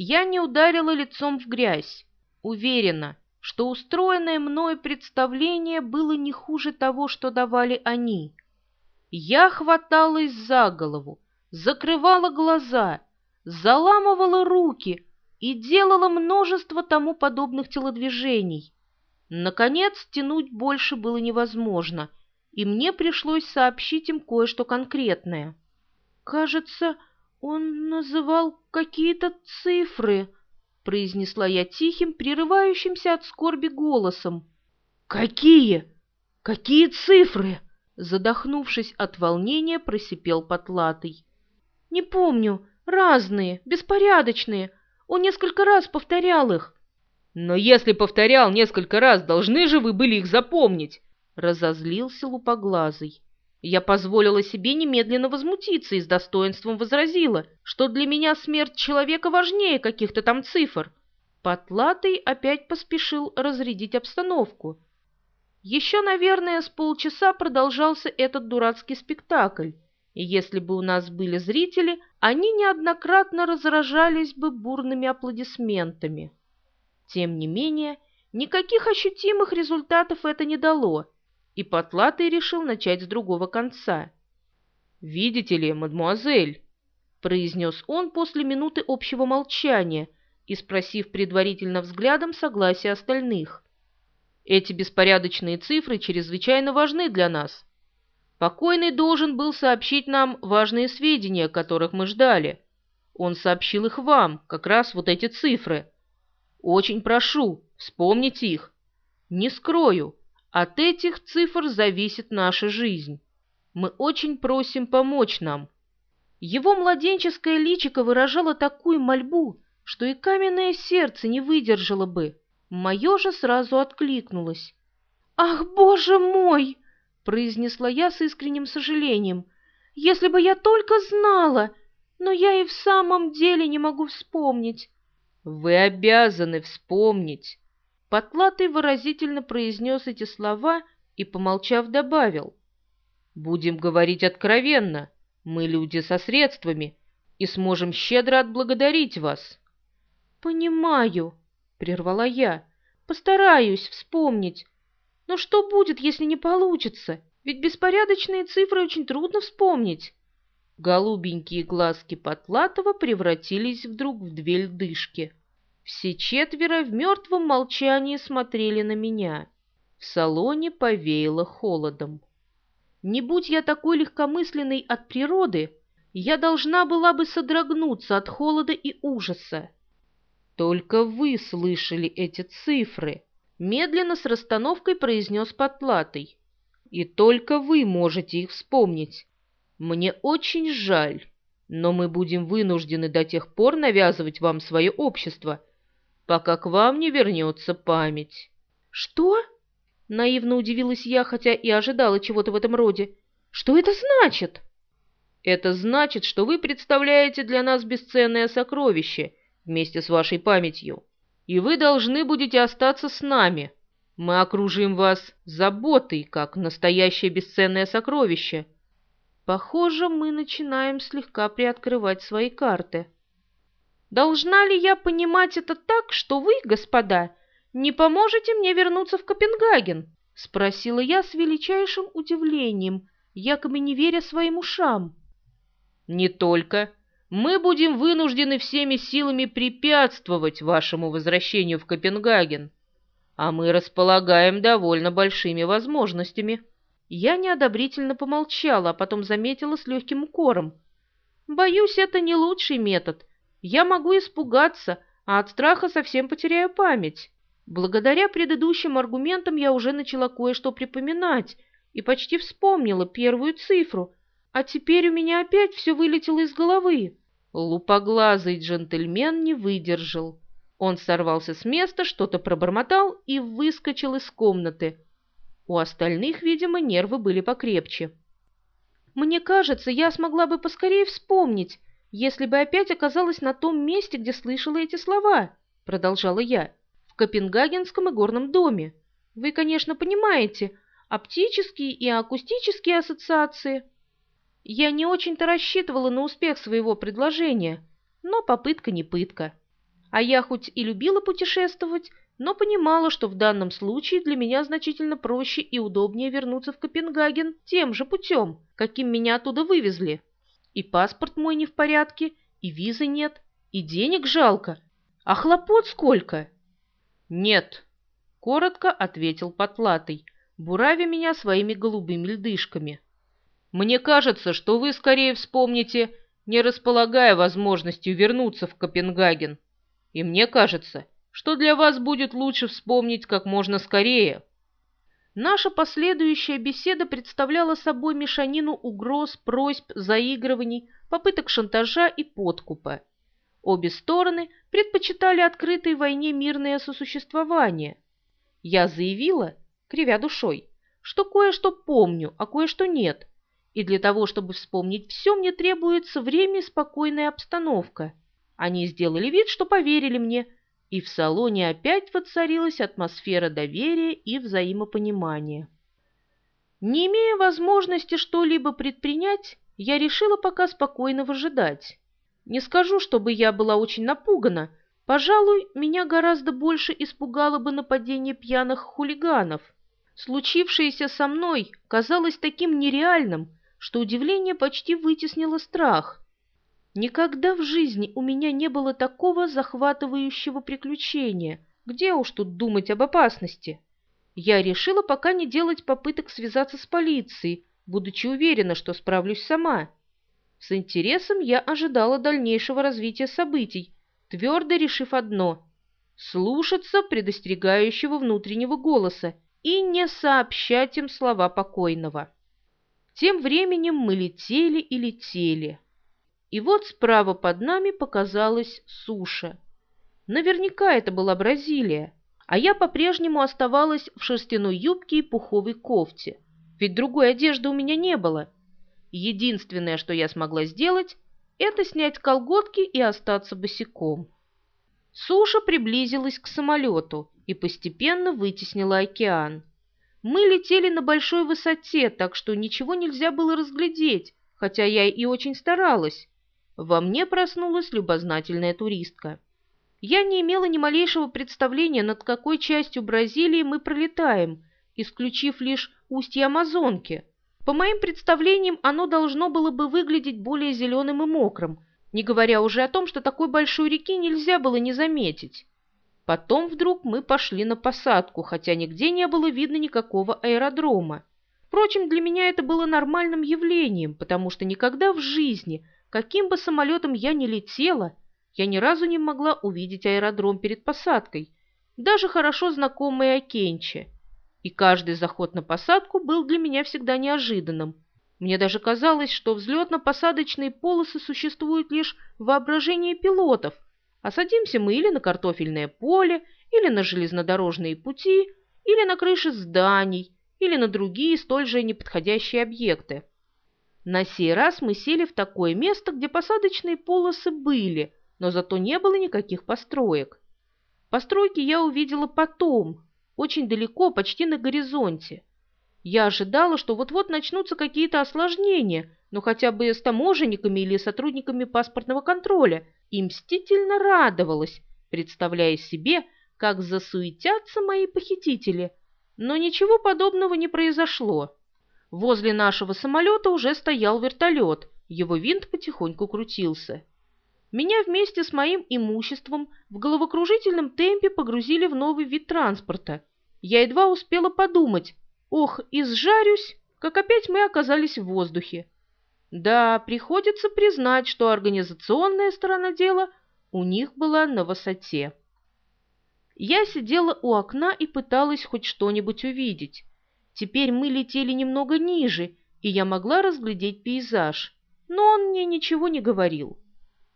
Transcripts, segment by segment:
Я не ударила лицом в грязь. Уверена, что устроенное мною представление было не хуже того, что давали они. Я хваталась за голову, закрывала глаза, заламывала руки и делала множество тому подобных телодвижений. Наконец, тянуть больше было невозможно, и мне пришлось сообщить им кое-что конкретное. «Кажется, он называл какие-то цифры», — произнесла я тихим, прерывающимся от скорби голосом. «Какие? Какие цифры?» Задохнувшись от волнения, просипел потлатый. «Не помню. Разные, беспорядочные. Он несколько раз повторял их». «Но если повторял несколько раз, должны же вы были их запомнить!» Разозлился лупоглазый. Я позволила себе немедленно возмутиться и с достоинством возразила, что для меня смерть человека важнее каких-то там цифр. Потлатый опять поспешил разрядить обстановку. Еще, наверное, с полчаса продолжался этот дурацкий спектакль, и если бы у нас были зрители, они неоднократно разражались бы бурными аплодисментами. Тем не менее, никаких ощутимых результатов это не дало, и Потлатый решил начать с другого конца. «Видите ли, мадмуазель», — произнес он после минуты общего молчания и спросив предварительно взглядом согласия остальных — эти беспорядочные цифры чрезвычайно важны для нас. Покойный должен был сообщить нам важные сведения, которых мы ждали. Он сообщил их вам, как раз вот эти цифры. Очень прошу, вспомните их. Не скрою, от этих цифр зависит наша жизнь. Мы очень просим помочь нам. Его младенческое личико выражало такую мольбу, что и каменное сердце не выдержало бы. Мое же сразу откликнулось. «Ах, боже мой!» — произнесла я с искренним сожалением. «Если бы я только знала! Но я и в самом деле не могу вспомнить». «Вы обязаны вспомнить!» Потлатый выразительно произнес эти слова и, помолчав, добавил. «Будем говорить откровенно. Мы люди со средствами и сможем щедро отблагодарить вас». «Понимаю», — прервала я. «Постараюсь вспомнить. Но что будет, если не получится? Ведь беспорядочные цифры очень трудно вспомнить». Голубенькие глазки Потлатова превратились вдруг в две льдышки. Все четверо в мертвом молчании смотрели на меня. В салоне повеяло холодом. Не будь я такой легкомысленной от природы, я должна была бы содрогнуться от холода и ужаса. «Только вы слышали эти цифры», — медленно с расстановкой произнес Подплатый. «И только вы можете их вспомнить. Мне очень жаль, но мы будем вынуждены до тех пор навязывать вам свое общество, пока к вам не вернется память». «Что?» — наивно удивилась я, хотя и ожидала чего-то в этом роде. «Что это значит?» «Это значит, что вы представляете для нас бесценное сокровище» вместе с вашей памятью, и вы должны будете остаться с нами. Мы окружим вас заботой, как настоящее бесценное сокровище. Похоже, мы начинаем слегка приоткрывать свои карты. Должна ли я понимать это так, что вы, господа, не поможете мне вернуться в Копенгаген? Спросила я с величайшим удивлением, якобы не веря своим ушам. Не только, мы будем вынуждены всеми силами препятствовать вашему возвращению в Копенгаген, а мы располагаем довольно большими возможностями». Я неодобрительно помолчала, а потом заметила с легким укором. «Боюсь, это не лучший метод. Я могу испугаться, а от страха совсем потеряю память. Благодаря предыдущим аргументам я уже начала кое-что припоминать и почти вспомнила первую цифру, а теперь у меня опять все вылетело из головы. Лупоглазый джентльмен не выдержал. Он сорвался с места, что-то пробормотал и выскочил из комнаты. У остальных, видимо, нервы были покрепче. «Мне кажется, я смогла бы поскорее вспомнить, если бы опять оказалась на том месте, где слышала эти слова», — продолжала я, — «в Копенгагенском игорном доме. Вы, конечно, понимаете, оптические и акустические ассоциации». Я не очень-то рассчитывала на успех своего предложения, но попытка не пытка. А я хоть и любила путешествовать, но понимала, что в данном случае для меня значительно проще и удобнее вернуться в Копенгаген тем же путем, каким меня оттуда вывезли. И паспорт мой не в порядке, и визы нет, и денег жалко, а хлопот сколько? Нет, коротко ответил Потлатый, буравя меня своими голубыми льдышками. Мне кажется, что вы скорее вспомните, не располагая возможностью вернуться в Копенгаген. И мне кажется, что для вас будет лучше вспомнить как можно скорее. Наша последующая беседа представляла собой мешанину угроз, просьб, заигрываний, попыток шантажа и подкупа. Обе стороны предпочитали открытой войне мирное сосуществование. Я заявила, кривя душой, что кое-что помню, а кое-что нет, и для того, чтобы вспомнить все, мне требуется время и спокойная обстановка. Они сделали вид, что поверили мне, и в салоне опять воцарилась атмосфера доверия и взаимопонимания. Не имея возможности что-либо предпринять, я решила пока спокойно выжидать. Не скажу, чтобы я была очень напугана. Пожалуй, меня гораздо больше испугало бы нападение пьяных хулиганов. Случившееся со мной казалось таким нереальным, что удивление почти вытеснило страх. Никогда в жизни у меня не было такого захватывающего приключения. Где уж тут думать об опасности? Я решила пока не делать попыток связаться с полицией, будучи уверена, что справлюсь сама. С интересом я ожидала дальнейшего развития событий, твердо решив одно — слушаться предостерегающего внутреннего голоса и не сообщать им слова покойного. Тем временем мы летели и летели. И вот справа под нами показалась суша. Наверняка это была Бразилия, а я по-прежнему оставалась в шерстяной юбке и пуховой кофте, ведь другой одежды у меня не было — Единственное, что я смогла сделать, это снять колготки и остаться босиком. Суша приблизилась к самолету и постепенно вытеснила океан. Мы летели на большой высоте, так что ничего нельзя было разглядеть, хотя я и очень старалась. Во мне проснулась любознательная туристка. Я не имела ни малейшего представления, над какой частью Бразилии мы пролетаем, исключив лишь устье Амазонки – по моим представлениям, оно должно было бы выглядеть более зеленым и мокрым, не говоря уже о том, что такой большой реки нельзя было не заметить. Потом вдруг мы пошли на посадку, хотя нигде не было видно никакого аэродрома. Впрочем, для меня это было нормальным явлением, потому что никогда в жизни, каким бы самолетом я ни летела, я ни разу не могла увидеть аэродром перед посадкой, даже хорошо знакомый Акенче и каждый заход на посадку был для меня всегда неожиданным. Мне даже казалось, что взлетно-посадочные полосы существуют лишь в воображении пилотов, а садимся мы или на картофельное поле, или на железнодорожные пути, или на крыши зданий, или на другие столь же неподходящие объекты. На сей раз мы сели в такое место, где посадочные полосы были, но зато не было никаких построек. Постройки я увидела потом, очень далеко, почти на горизонте. Я ожидала, что вот-вот начнутся какие-то осложнения, но хотя бы с таможенниками или сотрудниками паспортного контроля, и мстительно радовалась, представляя себе, как засуетятся мои похитители. Но ничего подобного не произошло. Возле нашего самолета уже стоял вертолет, его винт потихоньку крутился. Меня вместе с моим имуществом в головокружительном темпе погрузили в новый вид транспорта. Я едва успела подумать, ох, изжарюсь, как опять мы оказались в воздухе. Да, приходится признать, что организационная сторона дела у них была на высоте. Я сидела у окна и пыталась хоть что-нибудь увидеть. Теперь мы летели немного ниже, и я могла разглядеть пейзаж, но он мне ничего не говорил.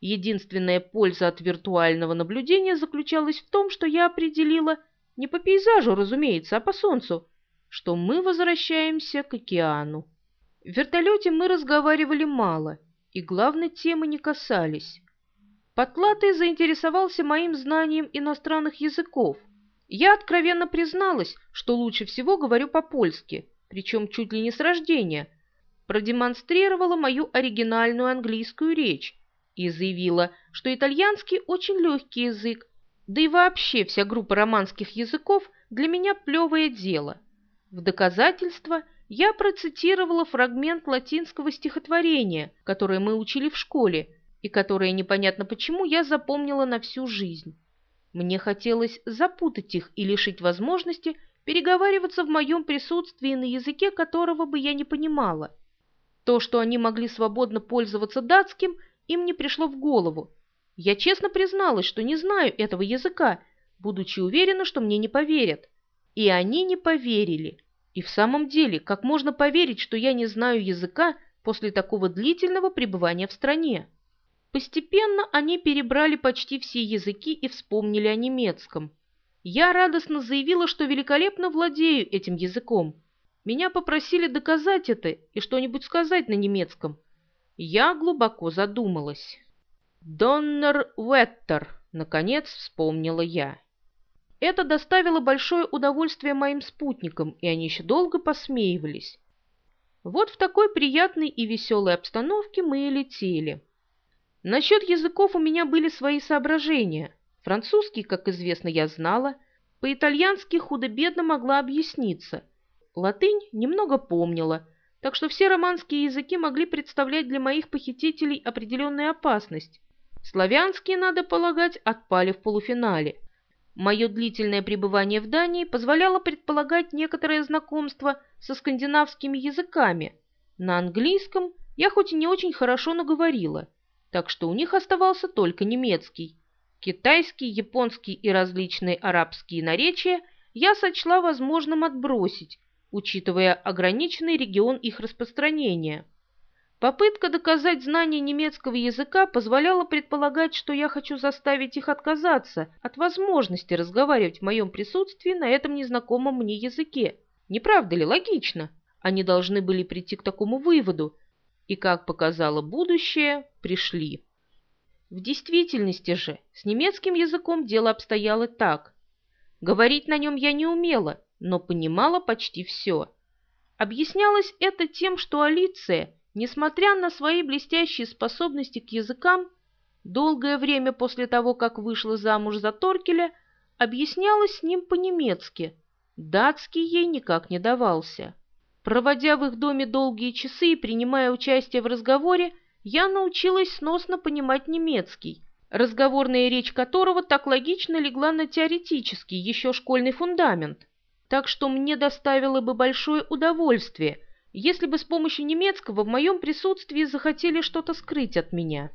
Единственная польза от виртуального наблюдения заключалась в том, что я определила, не по пейзажу, разумеется, а по солнцу, что мы возвращаемся к океану. В вертолете мы разговаривали мало и главной темы не касались. Потлатый заинтересовался моим знанием иностранных языков. Я откровенно призналась, что лучше всего говорю по-польски, причем чуть ли не с рождения. Продемонстрировала мою оригинальную английскую речь и заявила, что итальянский очень легкий язык, да и вообще вся группа романских языков для меня плевое дело. В доказательство я процитировала фрагмент латинского стихотворения, которое мы учили в школе, и которое непонятно почему я запомнила на всю жизнь. Мне хотелось запутать их и лишить возможности переговариваться в моем присутствии на языке, которого бы я не понимала. То, что они могли свободно пользоваться датским, им не пришло в голову. Я честно призналась, что не знаю этого языка, будучи уверена, что мне не поверят. И они не поверили. И в самом деле, как можно поверить, что я не знаю языка после такого длительного пребывания в стране? Постепенно они перебрали почти все языки и вспомнили о немецком. Я радостно заявила, что великолепно владею этим языком. Меня попросили доказать это и что-нибудь сказать на немецком. Я глубоко задумалась. «Доннер Веттер», — наконец вспомнила я. Это доставило большое удовольствие моим спутникам, и они еще долго посмеивались. Вот в такой приятной и веселой обстановке мы и летели. Насчет языков у меня были свои соображения. Французский, как известно, я знала, по-итальянски худо-бедно могла объясниться. Латынь немного помнила, так что все романские языки могли представлять для моих похитителей определенную опасность. Славянские, надо полагать, отпали в полуфинале. Мое длительное пребывание в Дании позволяло предполагать некоторое знакомство со скандинавскими языками. На английском я хоть и не очень хорошо наговорила – так что у них оставался только немецкий. Китайский, японский и различные арабские наречия я сочла возможным отбросить, учитывая ограниченный регион их распространения. Попытка доказать знание немецкого языка позволяла предполагать, что я хочу заставить их отказаться от возможности разговаривать в моем присутствии на этом незнакомом мне языке. Не правда ли логично? Они должны были прийти к такому выводу, и, как показало будущее, пришли. В действительности же с немецким языком дело обстояло так. Говорить на нем я не умела, но понимала почти все. Объяснялось это тем, что Алиция, несмотря на свои блестящие способности к языкам, долгое время после того, как вышла замуж за Торкеля, объяснялась с ним по-немецки. Датский ей никак не давался. Проводя в их доме долгие часы и принимая участие в разговоре, я научилась сносно понимать немецкий, разговорная речь которого так логично легла на теоретический, еще школьный фундамент. Так что мне доставило бы большое удовольствие, если бы с помощью немецкого в моем присутствии захотели что-то скрыть от меня.